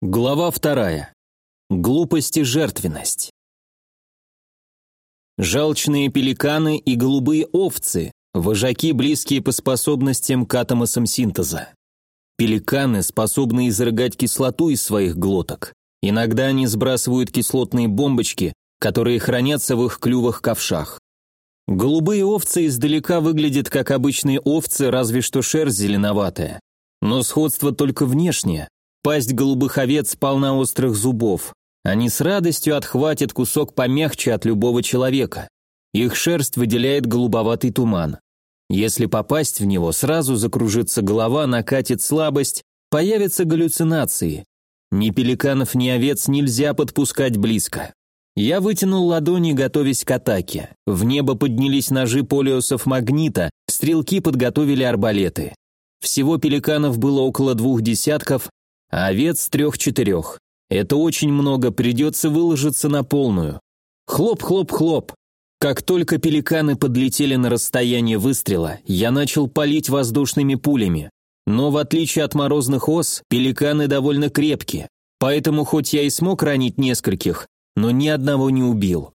Глава вторая. Глупость и жертвенность. Жалчные пеликаны и голубые овцы – вожаки, близкие по способностям к атомосам синтеза. Пеликаны способны изрыгать кислоту из своих глоток. Иногда они сбрасывают кислотные бомбочки, которые хранятся в их клювах-ковшах. Голубые овцы издалека выглядят как обычные овцы, разве что шерсть зеленоватая. Но сходство только внешнее. Пасть голубых овец полна острых зубов. Они с радостью отхватят кусок помягче от любого человека. Их шерсть выделяет голубоватый туман. Если попасть в него, сразу закружится голова, накатит слабость, появятся галлюцинации. Ни пеликанов, ни овец нельзя подпускать близко. Я вытянул ладони, готовясь к атаке. В небо поднялись ножи полиосов магнита, стрелки подготовили арбалеты. Всего пеликанов было около двух десятков, а овец трех-четырех. Это очень много, придется выложиться на полную. Хлоп-хлоп-хлоп. Как только пеликаны подлетели на расстояние выстрела, я начал палить воздушными пулями. Но в отличие от морозных ос, пеликаны довольно крепкие, поэтому хоть я и смог ранить нескольких, но ни одного не убил.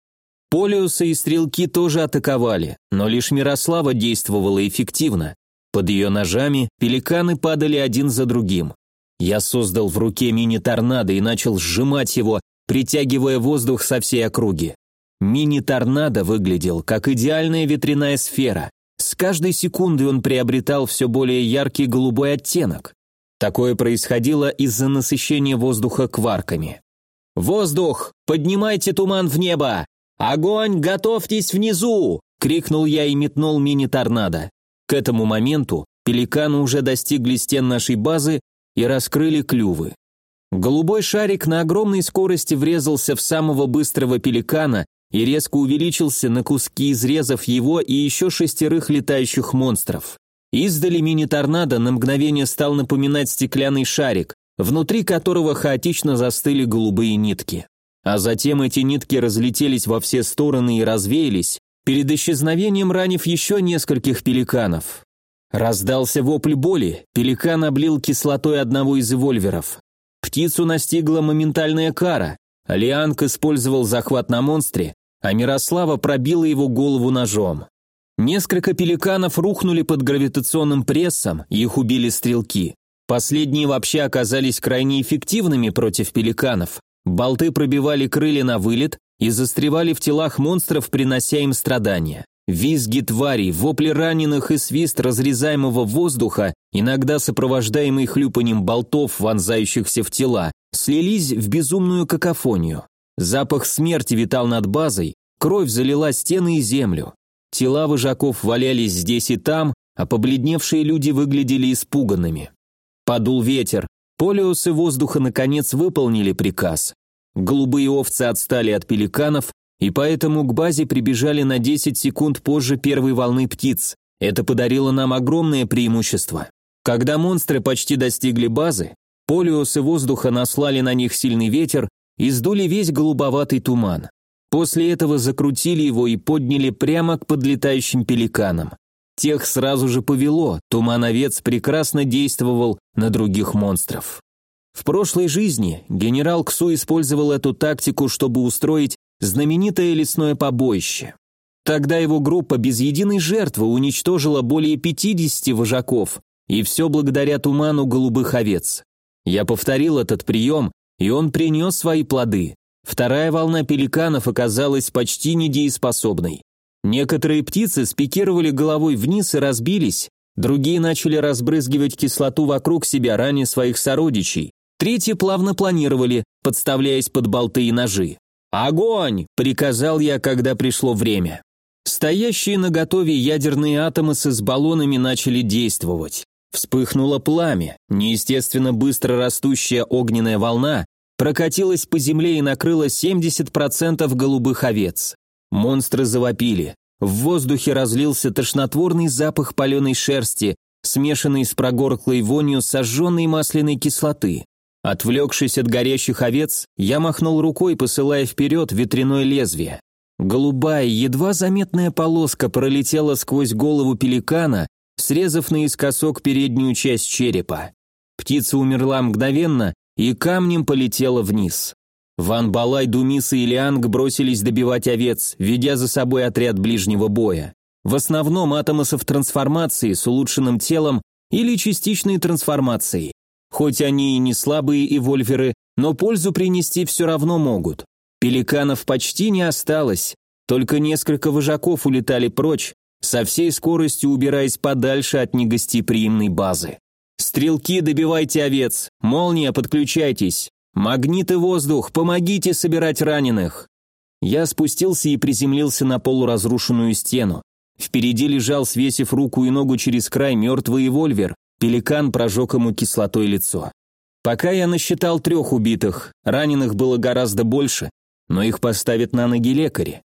Полиусы и стрелки тоже атаковали, но лишь Мирослава действовала эффективно. Под ее ножами пеликаны падали один за другим. Я создал в руке мини-торнадо и начал сжимать его, притягивая воздух со всей округи. Мини-торнадо выглядел как идеальная ветряная сфера. С каждой секундой он приобретал все более яркий голубой оттенок. Такое происходило из-за насыщения воздуха кварками. «Воздух! Поднимайте туман в небо! Огонь! Готовьтесь внизу!» — крикнул я и метнул мини-торнадо. К этому моменту пеликаны уже достигли стен нашей базы и раскрыли клювы. Голубой шарик на огромной скорости врезался в самого быстрого пеликана и резко увеличился на куски, изрезав его и еще шестерых летающих монстров. Издали мини-торнадо на мгновение стал напоминать стеклянный шарик, внутри которого хаотично застыли голубые нитки. А затем эти нитки разлетелись во все стороны и развеялись, перед исчезновением ранив еще нескольких пеликанов. Раздался вопль боли, пеликан облил кислотой одного из эвольверов. Птицу настигла моментальная кара, Лианг использовал захват на монстре, а Мирослава пробила его голову ножом. Несколько пеликанов рухнули под гравитационным прессом, их убили стрелки. Последние вообще оказались крайне эффективными против пеликанов. Болты пробивали крылья на вылет и застревали в телах монстров, принося им страдания. Визги тварей, вопли раненых и свист разрезаемого воздуха, иногда сопровождаемый хлюпанием болтов, вонзающихся в тела, слились в безумную какофонию. Запах смерти витал над базой, кровь залила стены и землю. Тела вожаков валялись здесь и там, а побледневшие люди выглядели испуганными. Подул ветер, полиусы воздуха наконец выполнили приказ. Голубые овцы отстали от пеликанов, и поэтому к базе прибежали на 10 секунд позже первой волны птиц. Это подарило нам огромное преимущество. Когда монстры почти достигли базы, полиусы воздуха наслали на них сильный ветер и сдули весь голубоватый туман. После этого закрутили его и подняли прямо к подлетающим пеликанам. Тех сразу же повело, туман-овец прекрасно действовал на других монстров. В прошлой жизни генерал Ксу использовал эту тактику, чтобы устроить знаменитое лесное побоище. Тогда его группа без единой жертвы уничтожила более 50 вожаков, и все благодаря туману голубых овец. Я повторил этот прием, и он принес свои плоды. Вторая волна пеликанов оказалась почти недееспособной. Некоторые птицы спикировали головой вниз и разбились, другие начали разбрызгивать кислоту вокруг себя ранее своих сородичей, третьи плавно планировали, подставляясь под болты и ножи. «Огонь!» – приказал я, когда пришло время. Стоящие на готове ядерные атомы с баллонами начали действовать. Вспыхнуло пламя, неестественно быстро растущая огненная волна прокатилась по земле и накрыла 70% голубых овец. Монстры завопили. В воздухе разлился тошнотворный запах паленой шерсти, смешанный с прогорклой вонью сожженной масляной кислоты. Отвлекшись от горящих овец, я махнул рукой, посылая вперед ветряное лезвие. Голубая, едва заметная полоска пролетела сквозь голову пеликана, срезав наискосок переднюю часть черепа. Птица умерла мгновенно и камнем полетела вниз. Ван Балай, Думиса и Лианг бросились добивать овец, ведя за собой отряд ближнего боя. В основном атомосов трансформации с улучшенным телом или частичной трансформацией. Хоть они и не слабые эвольверы, но пользу принести все равно могут. Пеликанов почти не осталось, только несколько вожаков улетали прочь, со всей скоростью убираясь подальше от негостеприимной базы. «Стрелки, добивайте овец! Молния, подключайтесь! Магнит и воздух, помогите собирать раненых!» Я спустился и приземлился на полуразрушенную стену. Впереди лежал, свесив руку и ногу через край, мертвый вольвер. Пеликан прожег ему кислотой лицо. Пока я насчитал трех убитых, раненых было гораздо больше, но их поставят на ноги лекари.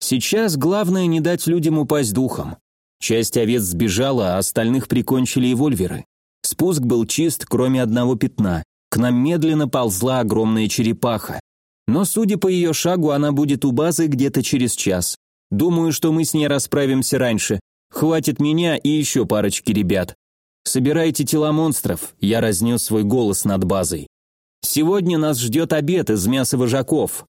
Сейчас главное не дать людям упасть духом. Часть овец сбежала, а остальных прикончили и вольверы. Спуск был чист, кроме одного пятна. К нам медленно ползла огромная черепаха. Но, судя по ее шагу, она будет у базы где-то через час. Думаю, что мы с ней расправимся раньше. Хватит меня и еще парочки ребят. Собирайте тела монстров, я разнес свой голос над базой. Сегодня нас ждет обед из мяса вожаков.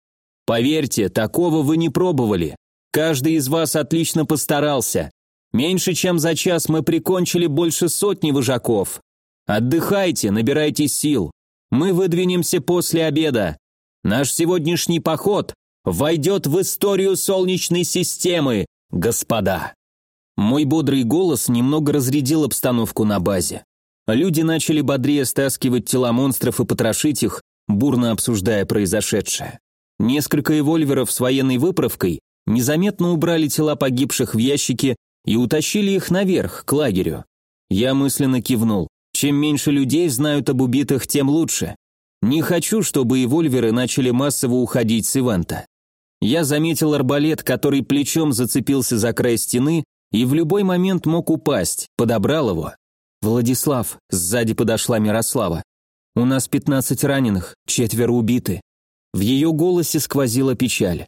Поверьте, такого вы не пробовали. Каждый из вас отлично постарался. Меньше чем за час мы прикончили больше сотни вожаков. Отдыхайте, набирайте сил. Мы выдвинемся после обеда. Наш сегодняшний поход войдет в историю Солнечной системы, господа. Мой бодрый голос немного разрядил обстановку на базе. Люди начали бодрее стаскивать тела монстров и потрошить их, бурно обсуждая произошедшее. Несколько эвольверов с военной выправкой незаметно убрали тела погибших в ящики и утащили их наверх, к лагерю. Я мысленно кивнул. Чем меньше людей знают об убитых, тем лучше. Не хочу, чтобы эвольверы начали массово уходить с ивента. Я заметил арбалет, который плечом зацепился за край стены и в любой момент мог упасть, подобрал его. «Владислав», сзади подошла Мирослава. «У нас пятнадцать раненых, четверо убиты». В ее голосе сквозила печаль.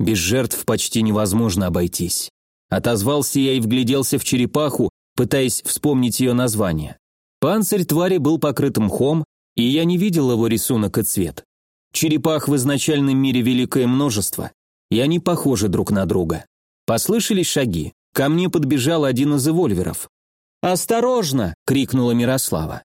Без жертв почти невозможно обойтись. Отозвался я и вгляделся в черепаху, пытаясь вспомнить ее название. Панцирь твари был покрыт мхом, и я не видел его рисунок и цвет. Черепах в изначальном мире великое множество, и они похожи друг на друга. Послышались шаги. Ко мне подбежал один из эвольверов. «Осторожно!» — крикнула Мирослава.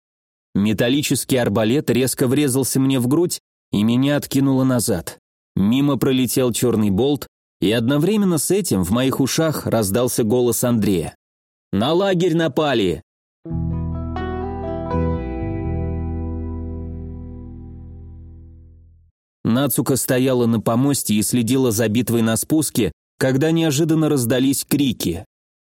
Металлический арбалет резко врезался мне в грудь, и меня откинуло назад. Мимо пролетел черный болт, и одновременно с этим в моих ушах раздался голос Андрея. «На лагерь напали!» Нацука стояла на помосте и следила за битвой на спуске, когда неожиданно раздались крики.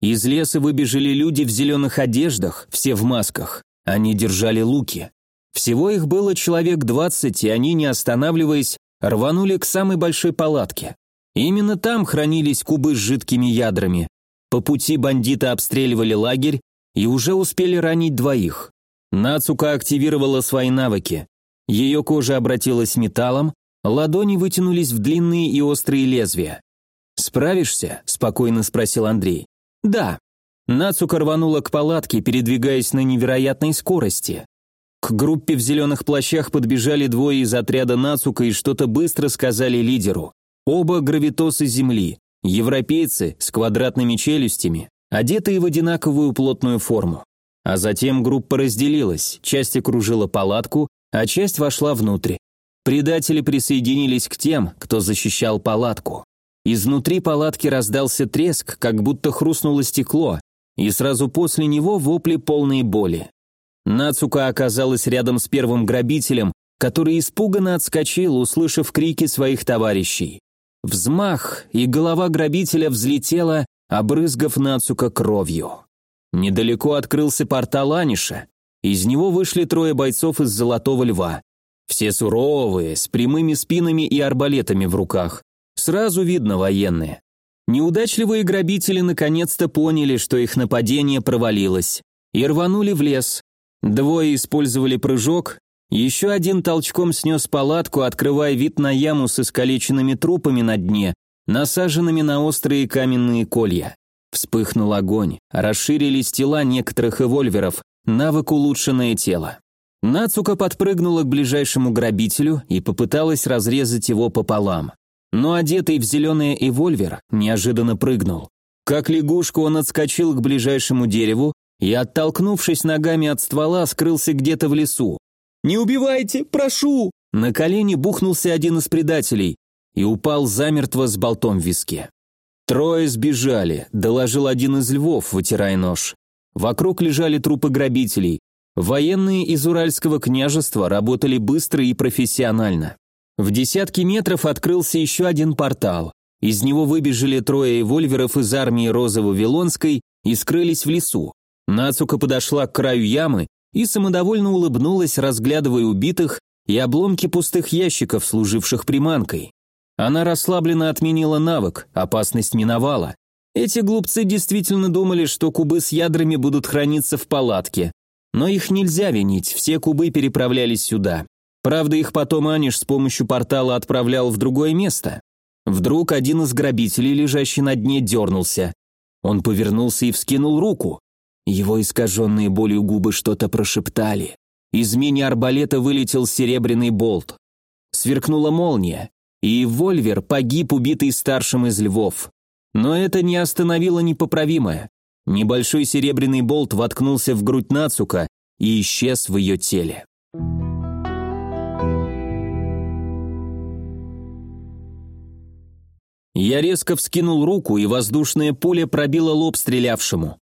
Из леса выбежали люди в зеленых одеждах, все в масках. Они держали луки. Всего их было человек двадцать, и они, не останавливаясь, рванули к самой большой палатке. Именно там хранились кубы с жидкими ядрами. По пути бандиты обстреливали лагерь и уже успели ранить двоих. Нацука активировала свои навыки. Ее кожа обратилась металлом, ладони вытянулись в длинные и острые лезвия. «Справишься?» – спокойно спросил Андрей. «Да». Нацука рванула к палатке, передвигаясь на невероятной скорости. К группе в зеленых плащах подбежали двое из отряда Нацука и что-то быстро сказали лидеру. Оба гравитосы Земли, европейцы с квадратными челюстями, одетые в одинаковую плотную форму. А затем группа разделилась, часть окружила палатку, а часть вошла внутрь. Предатели присоединились к тем, кто защищал палатку. Изнутри палатки раздался треск, как будто хрустнуло стекло, и сразу после него вопли полной боли. Нацука оказалась рядом с первым грабителем, который испуганно отскочил, услышав крики своих товарищей. Взмах, и голова грабителя взлетела, обрызгав Нацука кровью. Недалеко открылся портал Аниша. Из него вышли трое бойцов из Золотого Льва. Все суровые, с прямыми спинами и арбалетами в руках. Сразу видно военные. Неудачливые грабители наконец-то поняли, что их нападение провалилось, и рванули в лес. Двое использовали прыжок, еще один толчком снес палатку, открывая вид на яму с искалеченными трупами на дне, насаженными на острые каменные колья. Вспыхнул огонь, расширились тела некоторых эвольверов, навык улучшенное тело. Нацука подпрыгнула к ближайшему грабителю и попыталась разрезать его пополам. Но одетый в зеленый эвольвер неожиданно прыгнул. Как лягушку он отскочил к ближайшему дереву и, оттолкнувшись ногами от ствола, скрылся где-то в лесу. «Не убивайте, прошу!» На колени бухнулся один из предателей и упал замертво с болтом в виске. «Трое сбежали», – доложил один из львов, вытирая нож. Вокруг лежали трупы грабителей. Военные из Уральского княжества работали быстро и профессионально. В десятки метров открылся еще один портал. Из него выбежали трое эвольверов из армии Розово-Вилонской и скрылись в лесу. Нацука подошла к краю ямы и самодовольно улыбнулась, разглядывая убитых и обломки пустых ящиков, служивших приманкой. Она расслабленно отменила навык, опасность миновала. Эти глупцы действительно думали, что кубы с ядрами будут храниться в палатке. Но их нельзя винить, все кубы переправлялись сюда. Правда, их потом Аниш с помощью портала отправлял в другое место. Вдруг один из грабителей, лежащий на дне, дернулся. Он повернулся и вскинул руку. Его искаженные болью губы что-то прошептали. Из мини-арбалета вылетел серебряный болт. Сверкнула молния, и Вольвер погиб, убитый старшим из львов. Но это не остановило непоправимое. Небольшой серебряный болт воткнулся в грудь Нацука и исчез в ее теле. Я резко вскинул руку, и воздушная пуля пробила лоб стрелявшему.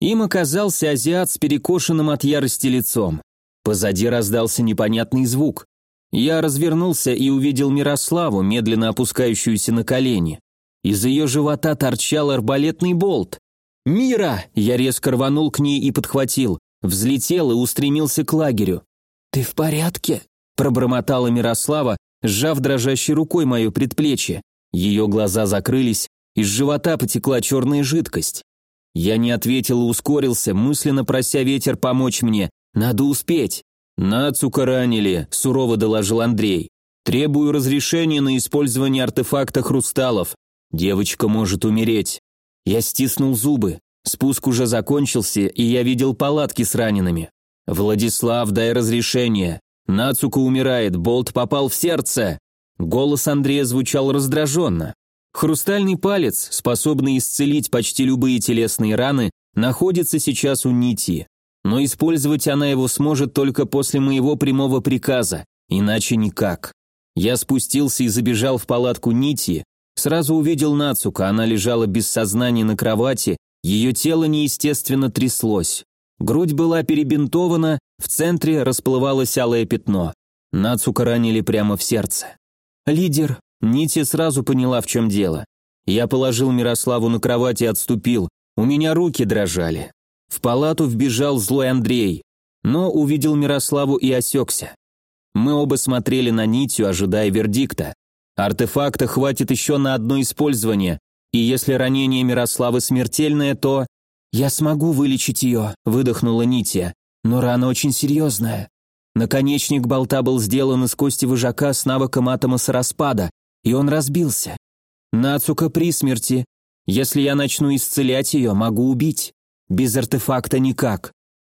Им оказался азиат с перекошенным от ярости лицом. Позади раздался непонятный звук. Я развернулся и увидел Мирославу, медленно опускающуюся на колени. Из ее живота торчал арбалетный болт. «Мира!» – я резко рванул к ней и подхватил. Взлетел и устремился к лагерю. «Ты в порядке?» – пробормотала Мирослава, сжав дрожащей рукой мое предплечье. Ее глаза закрылись, из живота потекла черная жидкость. Я не ответил и ускорился, мысленно прося ветер помочь мне. Надо успеть. «Нацука ранили», – сурово доложил Андрей. «Требую разрешения на использование артефакта хрусталов. Девочка может умереть». Я стиснул зубы. Спуск уже закончился, и я видел палатки с ранеными. «Владислав, дай разрешение. Нацука умирает, болт попал в сердце». Голос Андрея звучал раздраженно. Хрустальный палец, способный исцелить почти любые телесные раны, находится сейчас у Нити. Но использовать она его сможет только после моего прямого приказа, иначе никак. Я спустился и забежал в палатку Нити, сразу увидел Нацука, она лежала без сознания на кровати, ее тело неестественно тряслось. Грудь была перебинтована, в центре расплывалось алое пятно. Нацука ранили прямо в сердце. «Лидер!» Нити сразу поняла, в чем дело. Я положил Мирославу на кровать и отступил. У меня руки дрожали. В палату вбежал злой Андрей, но увидел Мирославу и осекся. Мы оба смотрели на Нитю, ожидая вердикта. Артефакта хватит еще на одно использование, и если ранение Мирославы смертельное, то... «Я смогу вылечить ее», — выдохнула Нитя, «но рана очень серьезная. Наконечник болта был сделан из кости выжака с навыком атома распада, и он разбился. Нацука при смерти. Если я начну исцелять ее, могу убить. Без артефакта никак».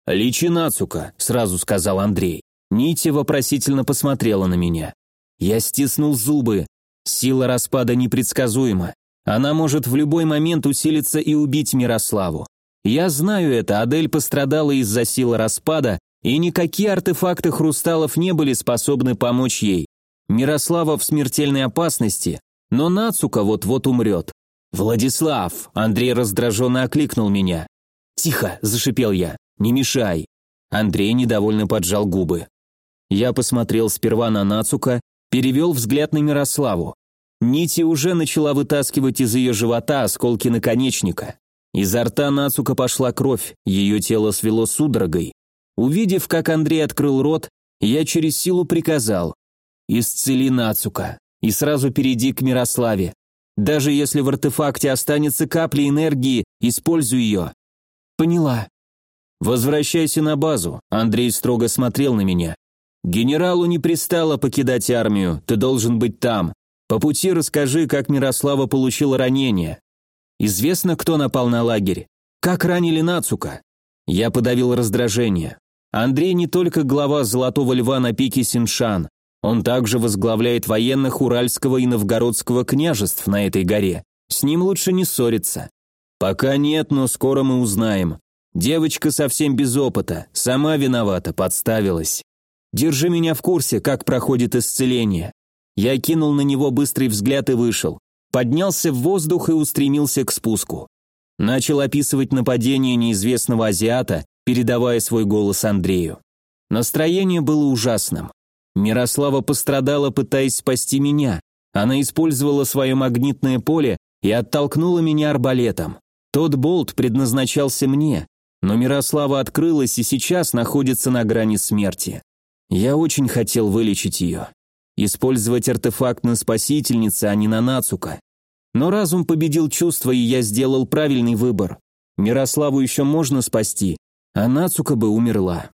«Личи Нацука», — сразу сказал Андрей. Нити вопросительно посмотрела на меня. Я стиснул зубы. Сила распада непредсказуема. Она может в любой момент усилиться и убить Мирославу. Я знаю это, Адель пострадала из-за силы распада, и никакие артефакты хрусталов не были способны помочь ей. Мирослава в смертельной опасности, но Нацука вот-вот умрет. «Владислав!» – Андрей раздраженно окликнул меня. «Тихо!» – зашипел я. «Не мешай!» Андрей недовольно поджал губы. Я посмотрел сперва на Нацука, перевел взгляд на Мирославу. Нити уже начала вытаскивать из ее живота осколки наконечника. Изо рта Нацука пошла кровь, ее тело свело судорогой. Увидев, как Андрей открыл рот, я через силу приказал «Исцели Нацука» и сразу перейди к Мирославе. Даже если в артефакте останется капля энергии, используй ее. Поняла. Возвращайся на базу. Андрей строго смотрел на меня. Генералу не пристало покидать армию, ты должен быть там. По пути расскажи, как Мирослава получила ранение. Известно, кто напал на лагерь? Как ранили Нацука? Я подавил раздражение. Андрей не только глава Золотого Льва на пике Синшан, он также возглавляет военных Уральского и Новгородского княжеств на этой горе. С ним лучше не ссориться. Пока нет, но скоро мы узнаем. Девочка совсем без опыта, сама виновата, подставилась. Держи меня в курсе, как проходит исцеление. Я кинул на него быстрый взгляд и вышел. Поднялся в воздух и устремился к спуску. Начал описывать нападение неизвестного азиата, передавая свой голос Андрею. Настроение было ужасным. Мирослава пострадала, пытаясь спасти меня. Она использовала свое магнитное поле и оттолкнула меня арбалетом. Тот болт предназначался мне, но Мирослава открылась и сейчас находится на грани смерти. Я очень хотел вылечить ее. Использовать артефакт на спасительнице, а не на Нацука. Но разум победил чувства, и я сделал правильный выбор. Мирославу еще можно спасти, а Нацука бы умерла.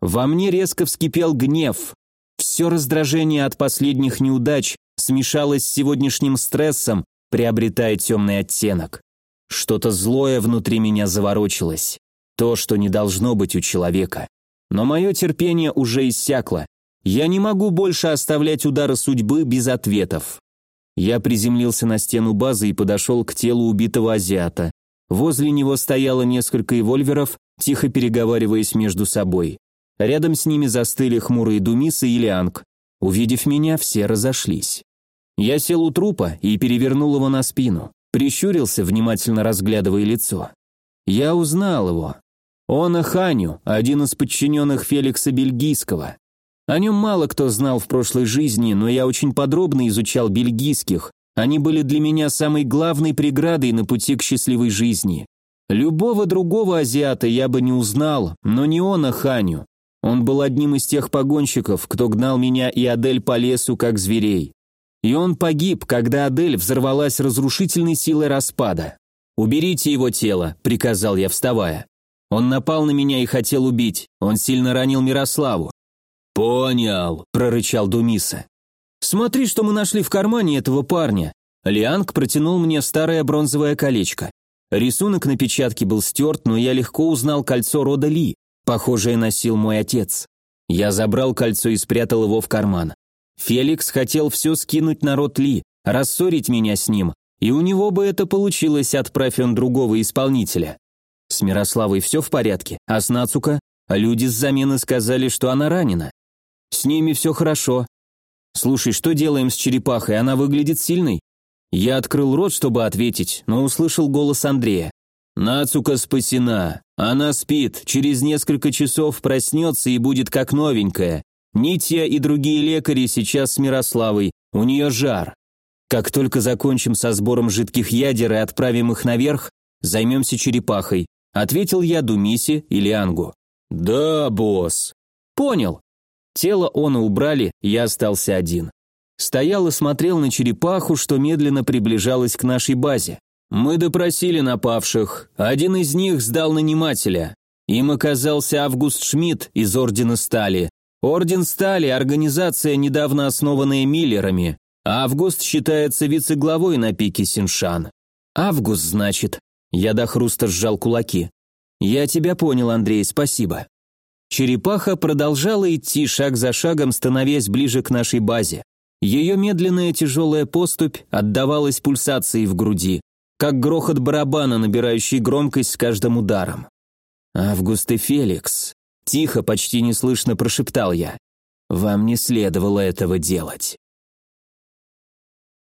Во мне резко вскипел гнев. Все раздражение от последних неудач смешалось с сегодняшним стрессом, приобретая темный оттенок. Что-то злое внутри меня заворочилось. То, что не должно быть у человека. Но мое терпение уже иссякло. Я не могу больше оставлять удары судьбы без ответов. Я приземлился на стену базы и подошел к телу убитого азиата. Возле него стояло несколько эвольверов, тихо переговариваясь между собой. Рядом с ними застыли хмурые Думиса и Лианг. Увидев меня, все разошлись. Я сел у трупа и перевернул его на спину, прищурился, внимательно разглядывая лицо. Я узнал его. Он Аханю, один из подчиненных Феликса Бельгийского. О нем мало кто знал в прошлой жизни, но я очень подробно изучал бельгийских. Они были для меня самой главной преградой на пути к счастливой жизни. Любого другого азиата я бы не узнал, но не он Аханю. Он был одним из тех погонщиков, кто гнал меня и Адель по лесу, как зверей. И он погиб, когда Адель взорвалась разрушительной силой распада. «Уберите его тело», — приказал я, вставая. Он напал на меня и хотел убить. Он сильно ранил Мирославу. «Понял», — прорычал Думиса. «Смотри, что мы нашли в кармане этого парня». Лианг протянул мне старое бронзовое колечко. Рисунок на печатке был стерт, но я легко узнал кольцо рода Ли, похожее носил мой отец. Я забрал кольцо и спрятал его в карман. Феликс хотел все скинуть на род Ли, рассорить меня с ним, и у него бы это получилось, отправь он другого исполнителя. С Мирославой все в порядке, а с Нацука? Люди с замены сказали, что она ранена. С ними все хорошо. Слушай, что делаем с черепахой? Она выглядит сильной. Я открыл рот, чтобы ответить, но услышал голос Андрея. Нацука спасена. Она спит, через несколько часов проснется и будет как новенькая. Нитья и другие лекари сейчас с Мирославой, у нее жар. Как только закончим со сбором жидких ядер и отправим их наверх, займемся черепахой. Ответил я Думисе и Лиангу. «Да, босс». «Понял». Тело он убрали, я остался один. Стоял и смотрел на черепаху, что медленно приближалась к нашей базе. Мы допросили напавших. Один из них сдал нанимателя. Им оказался Август Шмидт из Ордена Стали. Орден Стали – организация, недавно основанная Миллерами. Август считается вице-главой на пике Синшан. Август, значит. Я до хруста сжал кулаки. «Я тебя понял, Андрей, спасибо». Черепаха продолжала идти шаг за шагом, становясь ближе к нашей базе. Ее медленная тяжелая поступь отдавалась пульсацией в груди, как грохот барабана, набирающий громкость с каждым ударом. «Август и Феликс», — тихо, почти неслышно прошептал я. «Вам не следовало этого делать».